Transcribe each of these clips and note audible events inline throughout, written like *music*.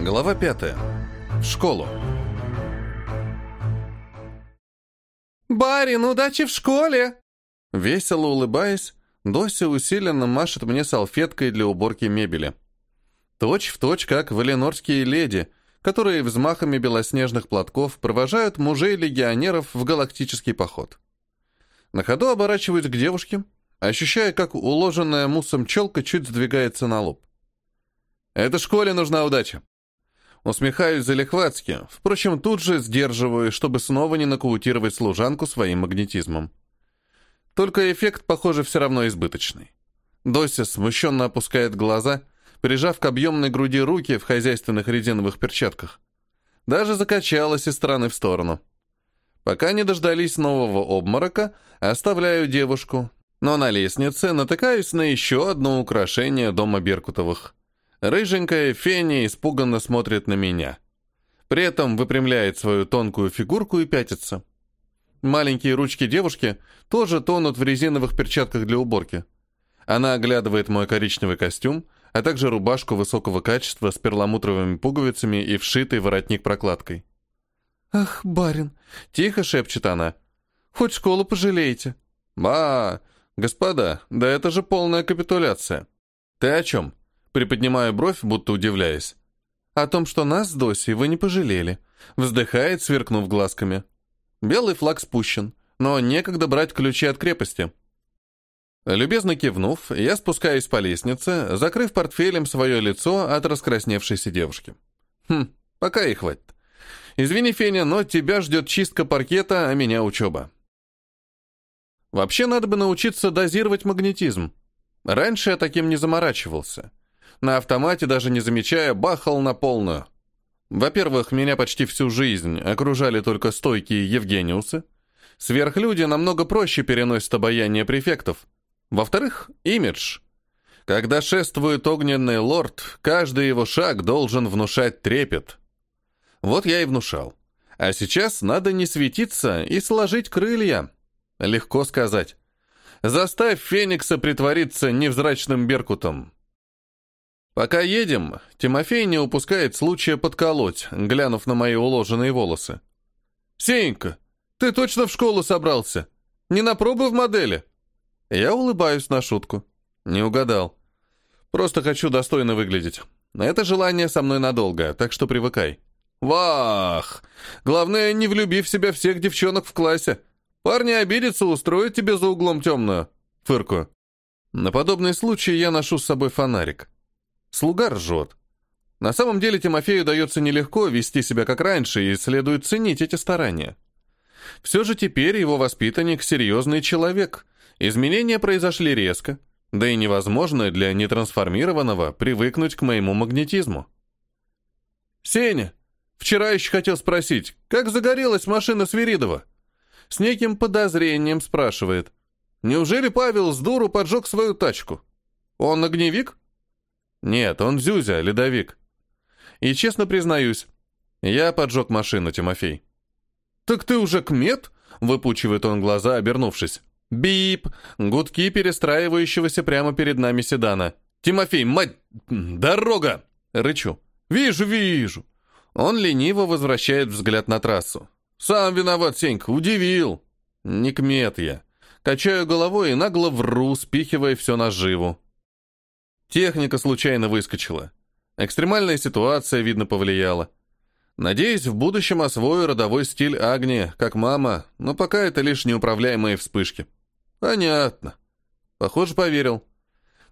Глава пятая. В школу. «Барин, удачи в школе!» Весело улыбаясь, Дося усиленно машет мне салфеткой для уборки мебели. Точь в точь, как валенорские леди, которые взмахами белоснежных платков провожают мужей-легионеров в галактический поход. На ходу оборачиваюсь к девушке, ощущая, как уложенная муссом челка чуть сдвигается на лоб. Это школе нужна удача. Усмехаюсь залихватски, впрочем, тут же сдерживаю, чтобы снова не нокаутировать служанку своим магнетизмом. Только эффект, похоже, все равно избыточный. Дося смущенно опускает глаза, прижав к объемной груди руки в хозяйственных резиновых перчатках. Даже закачалась из стороны в сторону. Пока не дождались нового обморока, оставляю девушку, но на лестнице натыкаюсь на еще одно украшение дома Беркутовых. Рыженькая Феня испуганно смотрит на меня. При этом выпрямляет свою тонкую фигурку и пятится. Маленькие ручки девушки тоже тонут в резиновых перчатках для уборки. Она оглядывает мой коричневый костюм, а также рубашку высокого качества с перламутровыми пуговицами и вшитый воротник-прокладкой. «Ах, барин!» — тихо шепчет она. «Хоть школу пожалеете». «Ба! Господа, да это же полная капитуляция. Ты о чем?» Приподнимаю бровь, будто удивляясь. «О том, что нас с Досей вы не пожалели», — вздыхает, сверкнув глазками. Белый флаг спущен, но некогда брать ключи от крепости. Любезно кивнув, я спускаюсь по лестнице, закрыв портфелем свое лицо от раскрасневшейся девушки. Хм, пока и хватит. Извини, Феня, но тебя ждет чистка паркета, а меня учеба. Вообще надо бы научиться дозировать магнетизм. Раньше я таким не заморачивался на автомате, даже не замечая, бахал на полную. Во-первых, меня почти всю жизнь окружали только стойкие Евгениусы. Сверхлюди намного проще переносят обаяние префектов. Во-вторых, имидж. Когда шествует огненный лорд, каждый его шаг должен внушать трепет. Вот я и внушал. А сейчас надо не светиться и сложить крылья. Легко сказать. Заставь Феникса притвориться невзрачным беркутом. Пока едем, Тимофей не упускает случая подколоть, глянув на мои уложенные волосы. «Сенька, ты точно в школу собрался? Не на пробы в модели?» Я улыбаюсь на шутку. Не угадал. Просто хочу достойно выглядеть. Это желание со мной надолго, так что привыкай. Вах! Главное, не влюби в себя всех девчонок в классе. Парни обидятся, устроят тебе за углом темную. Фырку. На подобный случай я ношу с собой фонарик. Слуга ржет. На самом деле Тимофею дается нелегко вести себя как раньше, и следует ценить эти старания. Все же теперь его воспитанник серьезный человек. Изменения произошли резко, да и невозможно для нетрансформированного привыкнуть к моему магнетизму. «Сеня, вчера еще хотел спросить, как загорелась машина Свиридова?» С неким подозрением спрашивает. «Неужели Павел с дуру поджег свою тачку? Он огневик?» Нет, он Зюзя, ледовик. И честно признаюсь, я поджег машину, Тимофей. Так ты уже кмет? Выпучивает он глаза, обернувшись. Бип! Гудки перестраивающегося прямо перед нами седана. «Тимофей, мать... Дорога!» Рычу. «Вижу, вижу!» Он лениво возвращает взгляд на трассу. «Сам виноват, Сенька, удивил!» «Не кмет я». Качаю головой и нагло вру, спихивая все на живу. Техника случайно выскочила. Экстремальная ситуация, видно, повлияла. Надеюсь, в будущем освою родовой стиль Агни, как мама, но пока это лишь неуправляемые вспышки. Понятно. Похоже, поверил.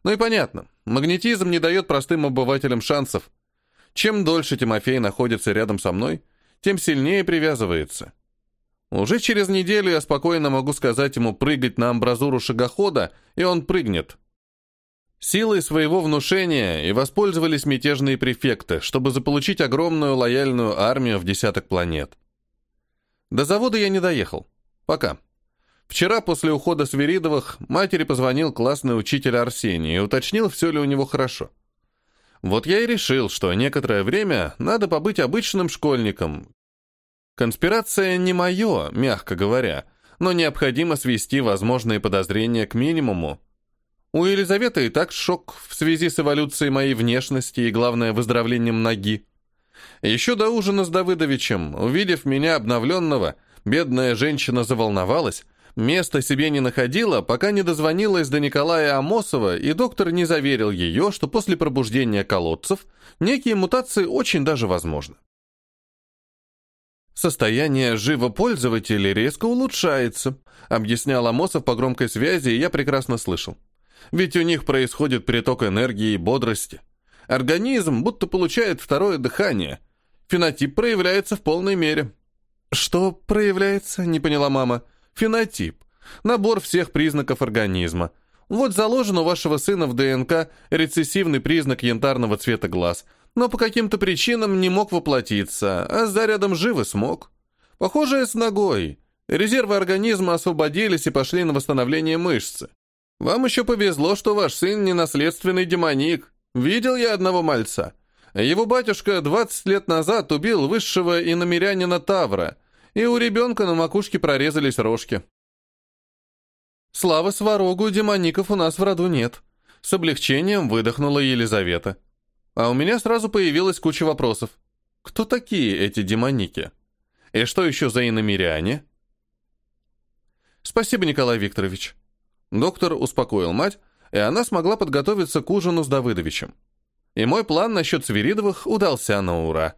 Ну и понятно. Магнетизм не дает простым обывателям шансов. Чем дольше Тимофей находится рядом со мной, тем сильнее привязывается. Уже через неделю я спокойно могу сказать ему прыгать на амбразуру шагохода, и он прыгнет. Силой своего внушения и воспользовались мятежные префекты, чтобы заполучить огромную лояльную армию в десяток планет. До завода я не доехал. Пока. Вчера после ухода Свиридовых матери позвонил классный учитель Арсений и уточнил, все ли у него хорошо. Вот я и решил, что некоторое время надо побыть обычным школьником. Конспирация не мое, мягко говоря, но необходимо свести возможные подозрения к минимуму, У Елизаветы и так шок в связи с эволюцией моей внешности и, главное, выздоровлением ноги. Еще до ужина с Давыдовичем, увидев меня обновленного, бедная женщина заволновалась, места себе не находила, пока не дозвонилась до Николая Амосова, и доктор не заверил ее, что после пробуждения колодцев некие мутации очень даже возможны. «Состояние живопользователей резко улучшается», объяснял Амосов по громкой связи, и я прекрасно слышал. Ведь у них происходит приток энергии и бодрости. Организм будто получает второе дыхание. Фенотип проявляется в полной мере. «Что проявляется?» — не поняла мама. «Фенотип. Набор всех признаков организма. Вот заложен у вашего сына в ДНК рецессивный признак янтарного цвета глаз, но по каким-то причинам не мог воплотиться, а с зарядом живы смог. Похоже, с ногой. Резервы организма освободились и пошли на восстановление мышцы. Вам еще повезло, что ваш сын не наследственный демоник. Видел я одного мальца. Его батюшка 20 лет назад убил высшего иномерянина Тавра, и у ребенка на макушке прорезались рожки. Слава сварогу, демоников у нас в роду нет. С облегчением выдохнула Елизавета. А у меня сразу появилась куча вопросов. Кто такие эти демоники? И что еще за иномиряне? Спасибо, Николай Викторович. Доктор успокоил мать, и она смогла подготовиться к ужину с Давыдовичем. И мой план насчет Свиридовых удался на ура.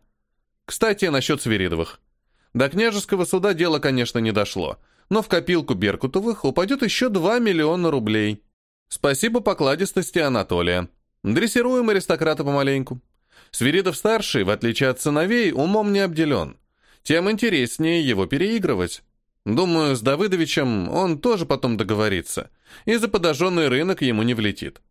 Кстати, насчет Свиридовых. До княжеского суда дело, конечно, не дошло, но в копилку Беркутовых упадет еще 2 миллиона рублей. Спасибо покладистости Анатолия. Дрессируем аристократа помаленьку. Свиридов-старший, в отличие от сыновей, умом не обделен. Тем интереснее его переигрывать. Думаю, с Давыдовичем он тоже потом договорится, и за подожженный рынок ему не влетит.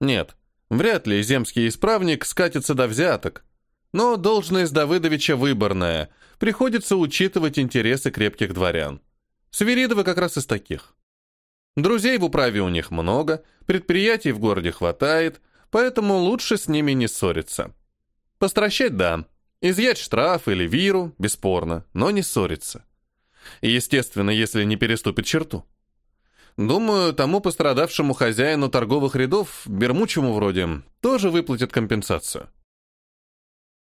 Нет, вряд ли земский исправник скатится до взяток. Но должность Давыдовича выборная, приходится учитывать интересы крепких дворян. Свиридовы как раз из таких. Друзей в управе у них много, предприятий в городе хватает, поэтому лучше с ними не ссориться. Постращать – да, изъять штраф или виру – бесспорно, но не ссориться. Естественно, если не переступит черту. Думаю, тому пострадавшему хозяину торговых рядов, Бермучему вроде, тоже выплатят компенсацию.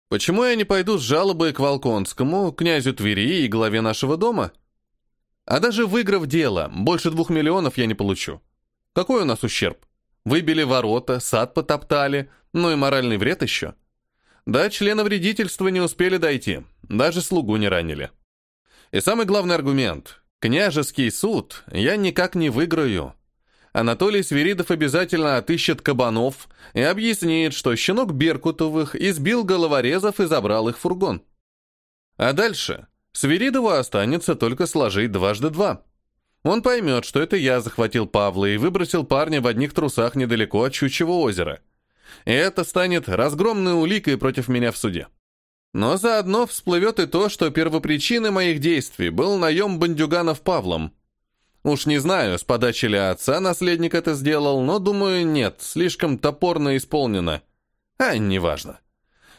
Почему я не пойду с жалобой к Волконскому, князю Твери и главе нашего дома? А даже выиграв дело, больше двух миллионов я не получу. Какой у нас ущерб? Выбили ворота, сад потоптали, ну и моральный вред еще. Да, члена вредительства не успели дойти, даже слугу не ранили. И самый главный аргумент. Княжеский суд я никак не выиграю. Анатолий Свиридов обязательно отыщет кабанов и объяснит, что щенок Беркутовых избил головорезов и забрал их фургон. А дальше Свиридову останется только сложить дважды два. Он поймет, что это я захватил Павла и выбросил парня в одних трусах недалеко от Щучьего озера. И это станет разгромной уликой против меня в суде. Но заодно всплывет и то, что первопричиной моих действий был наем бандюганов Павлом. Уж не знаю, с подачи ли отца наследник это сделал, но, думаю, нет, слишком топорно исполнено. А, неважно.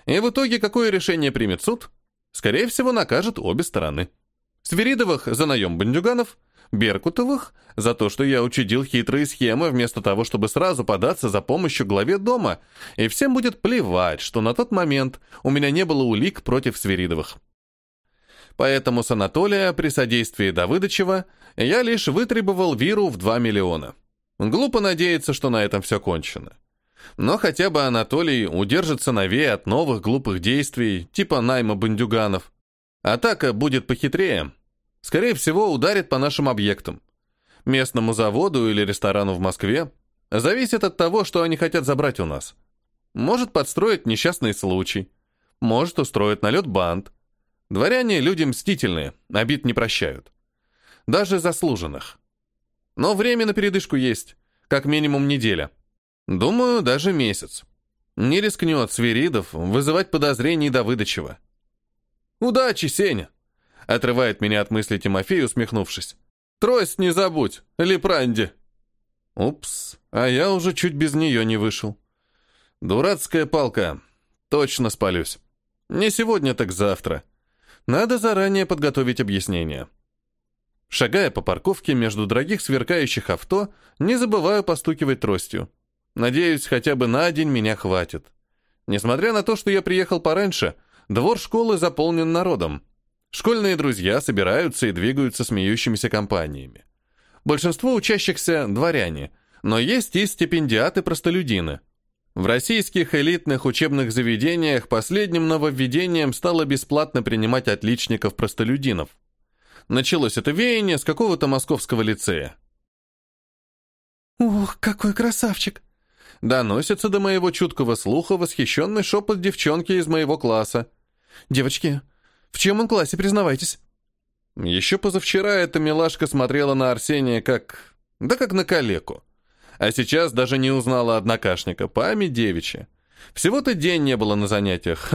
И в итоге какое решение примет суд? Скорее всего, накажет обе стороны. Свиридовых за наем бандюганов – Беркутовых за то, что я учудил хитрые схемы вместо того, чтобы сразу податься за помощью главе дома, и всем будет плевать, что на тот момент у меня не было улик против Свиридовых. Поэтому с Анатолия при содействии Давыдычева я лишь вытребовал Виру в 2 миллиона. Глупо надеяться, что на этом все кончено. Но хотя бы Анатолий удержит сыновей от новых глупых действий, типа найма бандюганов. Атака будет похитрее, Скорее всего, ударит по нашим объектам. Местному заводу или ресторану в Москве. Зависит от того, что они хотят забрать у нас. Может подстроить несчастный случай. Может устроить налет банд. Дворяне люди мстительные, обид не прощают. Даже заслуженных. Но время на передышку есть. Как минимум неделя. Думаю, даже месяц. Не рискнет Свиридов вызывать подозрений Давыдычева. «Удачи, Сеня!» Отрывает меня от мысли Тимофей, усмехнувшись. «Трость не забудь, Лепранди!» Упс, а я уже чуть без нее не вышел. Дурацкая палка. Точно спалюсь. Не сегодня, так завтра. Надо заранее подготовить объяснение. Шагая по парковке между дорогих сверкающих авто, не забываю постукивать тростью. Надеюсь, хотя бы на день меня хватит. Несмотря на то, что я приехал пораньше, двор школы заполнен народом. Школьные друзья собираются и двигаются смеющимися компаниями. Большинство учащихся – дворяне, но есть и стипендиаты-простолюдины. В российских элитных учебных заведениях последним нововведением стало бесплатно принимать отличников-простолюдинов. Началось это веяние с какого-то московского лицея. «Ух, какой красавчик!» Доносится до моего чуткого слуха восхищенный шепот девчонки из моего класса. «Девочки, в чем он классе, признавайтесь?» Еще позавчера эта милашка смотрела на Арсения как... да как на калеку. А сейчас даже не узнала однокашника, память девичья. Всего-то день не было на занятиях.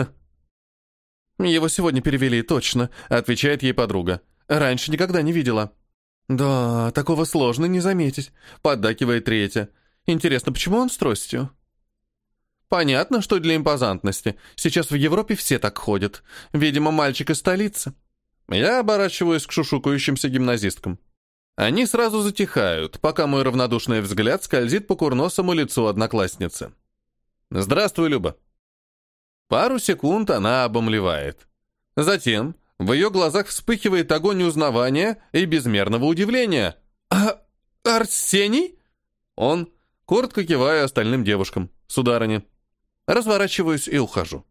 «Его сегодня перевели, точно», — отвечает ей подруга. «Раньше никогда не видела». «Да, такого сложно не заметить», — поддакивает третья. «Интересно, почему он с тростью?» «Понятно, что для импозантности. Сейчас в Европе все так ходят. Видимо, мальчик из столицы». Я оборачиваюсь к шушукающимся гимназисткам. Они сразу затихают, пока мой равнодушный взгляд скользит по курносому лицу одноклассницы. «Здравствуй, Люба». Пару секунд она обомлевает. Затем в ее глазах вспыхивает огонь узнавания и безмерного удивления. «А... Арсений?» Он, коротко кивая остальным девушкам, сударыня. Разворачиваюсь и ухожу.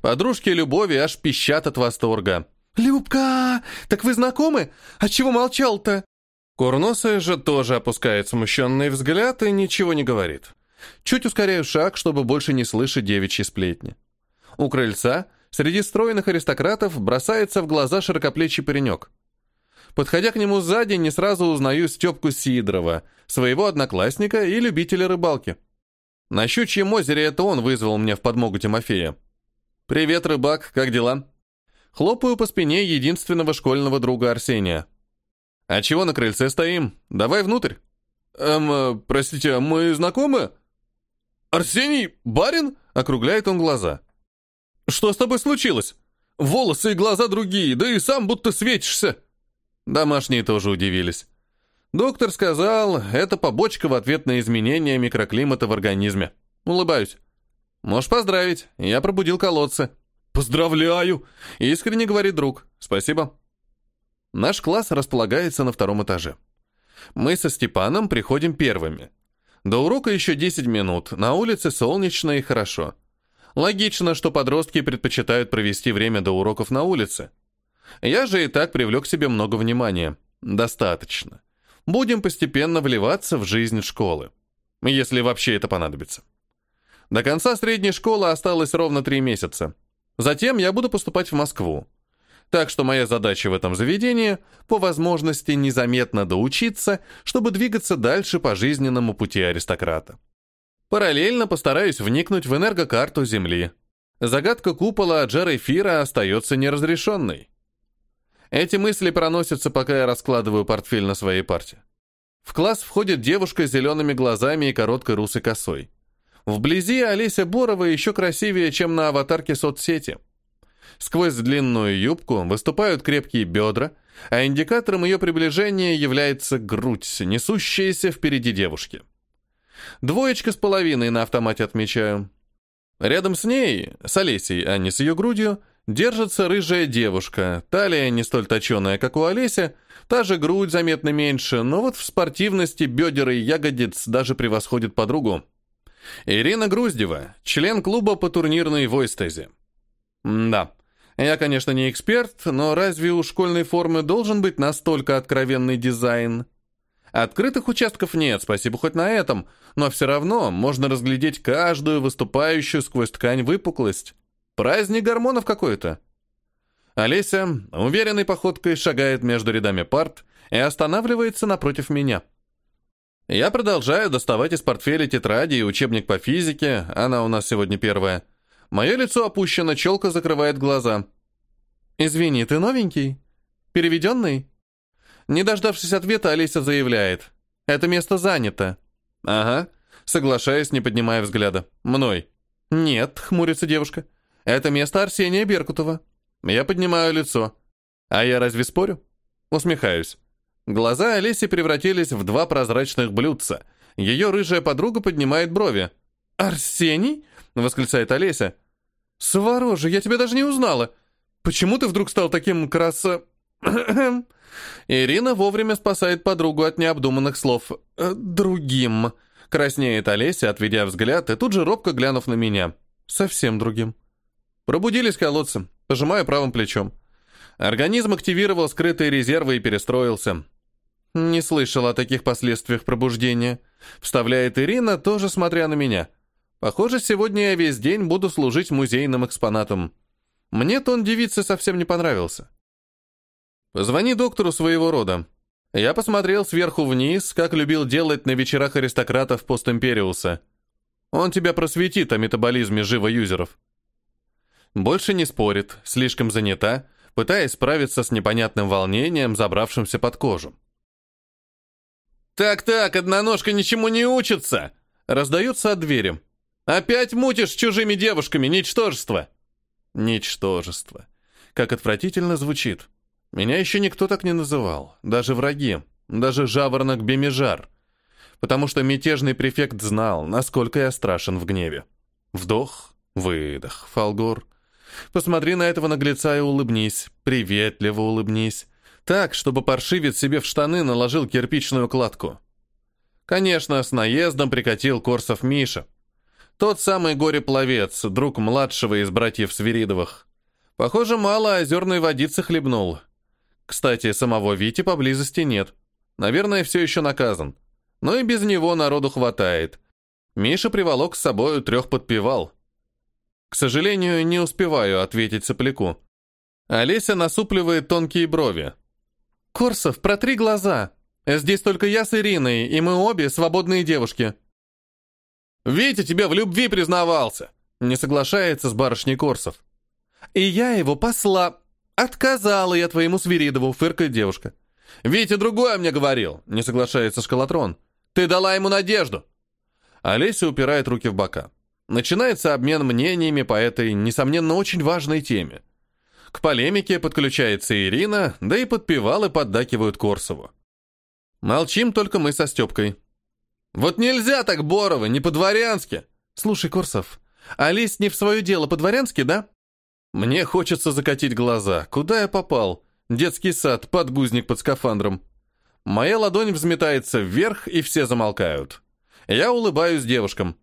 Подружки Любови аж пищат от восторга. «Любка, так вы знакомы? А чего молчал-то?» Курносая же тоже опускает смущенный взгляд и ничего не говорит. Чуть ускоряю шаг, чтобы больше не слышать девичьи сплетни. У крыльца, среди стройных аристократов, бросается в глаза широкоплечий паренек. Подходя к нему сзади, не сразу узнаю Степку Сидорова, своего одноклассника и любителя рыбалки. На Щучьем озере это он вызвал мне в подмогу Тимофея. «Привет, рыбак, как дела?» Хлопаю по спине единственного школьного друга Арсения. «А чего на крыльце стоим? Давай внутрь». «Эм, э, простите, а мы знакомы?» «Арсений, барин?» — округляет он глаза. «Что с тобой случилось? Волосы и глаза другие, да и сам будто светишься». Домашние тоже удивились. Доктор сказал, это побочка в ответ на изменения микроклимата в организме. Улыбаюсь. Можешь поздравить, я пробудил колодцы. «Поздравляю!» — искренне говорит друг. «Спасибо». Наш класс располагается на втором этаже. Мы со Степаном приходим первыми. До урока еще 10 минут, на улице солнечно и хорошо. Логично, что подростки предпочитают провести время до уроков на улице. Я же и так привлек к себе много внимания. Достаточно. Будем постепенно вливаться в жизнь школы. Если вообще это понадобится. До конца средней школы осталось ровно три месяца. Затем я буду поступать в Москву. Так что моя задача в этом заведении – по возможности незаметно доучиться, чтобы двигаться дальше по жизненному пути аристократа. Параллельно постараюсь вникнуть в энергокарту Земли. Загадка купола эфира остается неразрешенной. Эти мысли проносятся, пока я раскладываю портфель на своей парте. В класс входит девушка с зелеными глазами и короткой русой косой. Вблизи Олеся Борова еще красивее, чем на аватарке соцсети. Сквозь длинную юбку выступают крепкие бедра, а индикатором ее приближения является грудь, несущаяся впереди девушки. Двоечка с половиной на автомате отмечаю. Рядом с ней, с Олесей, а не с ее грудью, держится рыжая девушка, талия не столь точеная, как у Олеся, та же грудь заметно меньше, но вот в спортивности бедер и ягодиц даже превосходит подругу. Ирина Груздева, член клуба по турнирной войстезе. Да, я, конечно, не эксперт, но разве у школьной формы должен быть настолько откровенный дизайн? Открытых участков нет, спасибо хоть на этом, но все равно можно разглядеть каждую выступающую сквозь ткань выпуклость. Праздник гормонов какой-то. Олеся уверенной походкой шагает между рядами парт и останавливается напротив меня. Я продолжаю доставать из портфеля тетради и учебник по физике, она у нас сегодня первая. Мое лицо опущено, челка закрывает глаза. «Извини, ты новенький? Переведенный?» Не дождавшись ответа, Олеся заявляет. «Это место занято». «Ага», соглашаясь, не поднимая взгляда. «Мной». «Нет», — хмурится девушка. «Это место Арсения Беркутова». Я поднимаю лицо. «А я разве спорю?» Усмехаюсь. Глаза Олеси превратились в два прозрачных блюдца. Ее рыжая подруга поднимает брови. «Арсений?» — восклицает Олеся. «Свороже, я тебя даже не узнала. Почему ты вдруг стал таким краса...» *clears throat* Ирина вовремя спасает подругу от необдуманных слов. «Э, «Другим», — краснеет Олеся, отведя взгляд, и тут же робко глянув на меня. «Совсем другим». Пробудились колодцы, пожимаю правым плечом. Организм активировал скрытые резервы и перестроился. «Не слышала о таких последствиях пробуждения», — вставляет Ирина, тоже смотря на меня. «Похоже, сегодня я весь день буду служить музейным экспонатом. Мне тон девицы совсем не понравился». «Позвони доктору своего рода». Я посмотрел сверху вниз, как любил делать на вечерах аристократов постимпериуса. Он тебя просветит о метаболизме живо-юзеров. Больше не спорит, слишком занята, пытаясь справиться с непонятным волнением, забравшимся под кожу. «Так-так, одноножка ничему не учится!» Раздается от двери. «Опять мутишь с чужими девушками, ничтожество!» «Ничтожество. Как отвратительно звучит. Меня еще никто так не называл. Даже враги. Даже жаворонок Бемижар. Потому что мятежный префект знал, насколько я страшен в гневе. Вдох, выдох, Фалгор. Посмотри на этого наглеца и улыбнись. Приветливо улыбнись. Так, чтобы паршивец себе в штаны наложил кирпичную кладку. Конечно, с наездом прикатил Корсов Миша. Тот самый горе-пловец, друг младшего из братьев Свиридовых. Похоже, мало озерной водицы хлебнул. Кстати, самого Вити поблизости нет. Наверное, все еще наказан. Но и без него народу хватает. Миша приволок с собой трех подпевал. К сожалению, не успеваю ответить сопляку. Олеся насупливает тонкие брови. «Корсов, протри глаза. Здесь только я с Ириной, и мы обе свободные девушки». «Витя тебе в любви признавался!» Не соглашается с барышней Корсов. «И я его посла...» «Отказала я твоему Свиридову», — фыркает девушка. «Витя другое мне говорил», — не соглашается Шкалатрон. «Ты дала ему надежду». Олеся упирает руки в бока. Начинается обмен мнениями по этой, несомненно, очень важной теме. К полемике подключается Ирина, да и подпевалы поддакивают Корсову. Молчим только мы со Степкой. «Вот нельзя так, Борова, не по-дворянски!» «Слушай, Корсов, а лезть не в свое дело по-дворянски, да?» Мне хочется закатить глаза. Куда я попал? Детский сад, подгузник под скафандром. Моя ладонь взметается вверх, и все замолкают. Я улыбаюсь девушкам.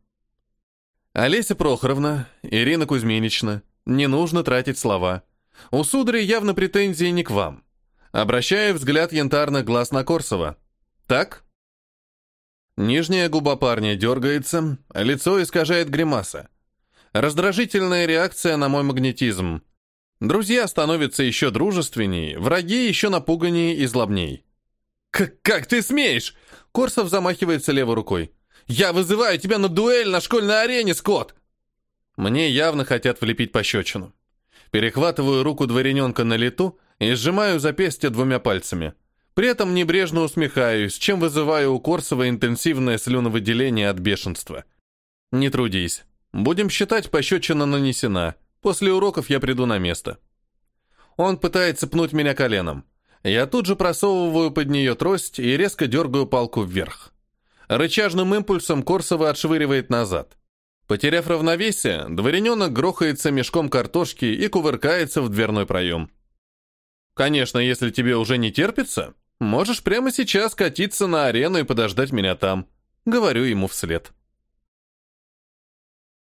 Олеся Прохоровна, Ирина Кузьминична, не нужно тратить слова. У сударя явно претензии не к вам. Обращаю взгляд янтарных глаз на Корсова. Так? Нижняя губа парня дергается, лицо искажает гримаса. Раздражительная реакция на мой магнетизм. Друзья становятся еще дружественней, враги еще напуганнее и злобней. «Как, как ты смеешь?» Корсов замахивается левой рукой. «Я вызываю тебя на дуэль на школьной арене, Скотт!» Мне явно хотят влепить пощечину. Перехватываю руку дворяненка на лету и сжимаю запястье двумя пальцами. При этом небрежно усмехаюсь, чем вызываю у Корсова интенсивное слюновыделение от бешенства. Не трудись. Будем считать, пощечина нанесена. После уроков я приду на место. Он пытается пнуть меня коленом. Я тут же просовываю под нее трость и резко дергаю палку вверх. Рычажным импульсом Корсова отшвыривает назад. Потеряв равновесие, дворяненок грохается мешком картошки и кувыркается в дверной проем. Конечно, если тебе уже не терпится, можешь прямо сейчас катиться на арену и подождать меня там. Говорю ему вслед.